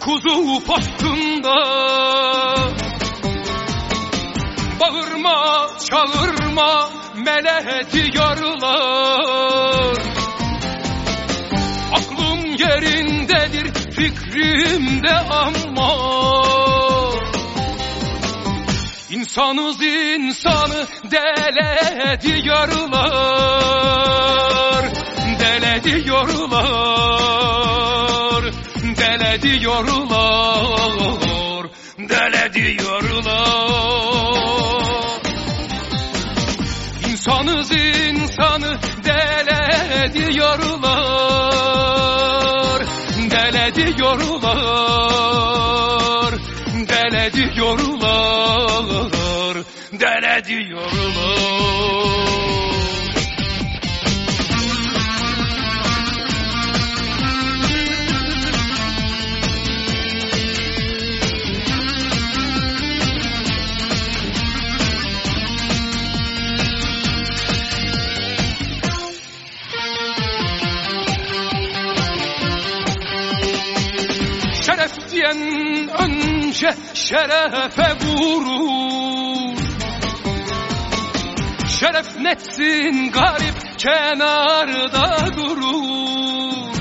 kuzu postunda. Bağırma çağırma mele diyorlar Aklım yerindedir fikrimde ama. İnsanız insanı dele diyorlar Dele diyorlar Dele diyorlar Dele diyorlar İnsanız insanı dele diyorlar Dele diyorlar Dele diyorlar Dele diyorlar önce şerefe vurur. Şeref netsin garip kenarda durur.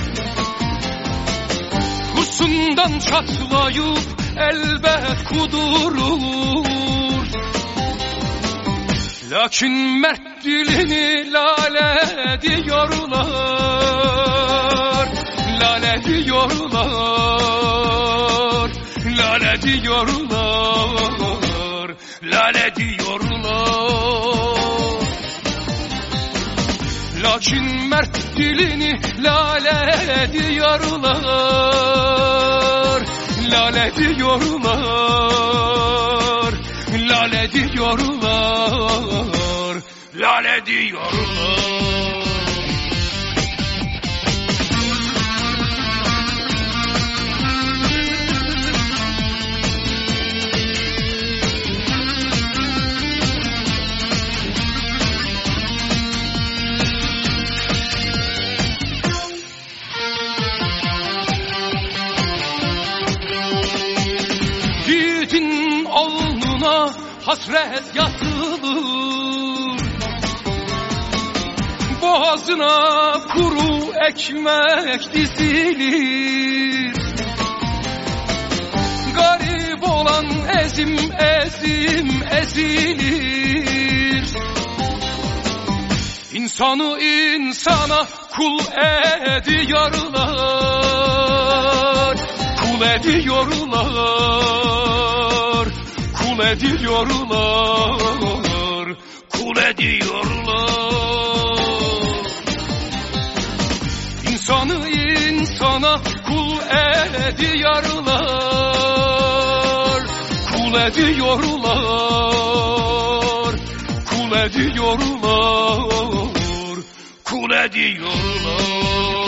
Kursundan çatlayıp elbet kudurur. Lakin mert dilini lale diyorlar. Lale diyorlar Lale diyorlar Lale diyorlar. Lakin mert dilini lale diyorlar Lale diyorlar Lale diyorlar Lale diyorlar hasret yazılır Boğazına kuru ekmek dizilir. Garip olan ezim ezim ezilir. İnsanı insana kul ediyorlar. Kul ediyorlar Kul ediyorlar Kul ediyorlar. İnsanı insana kul ediyorlar Kul ediyorlar Kul ediyorlar Kul ediyorlar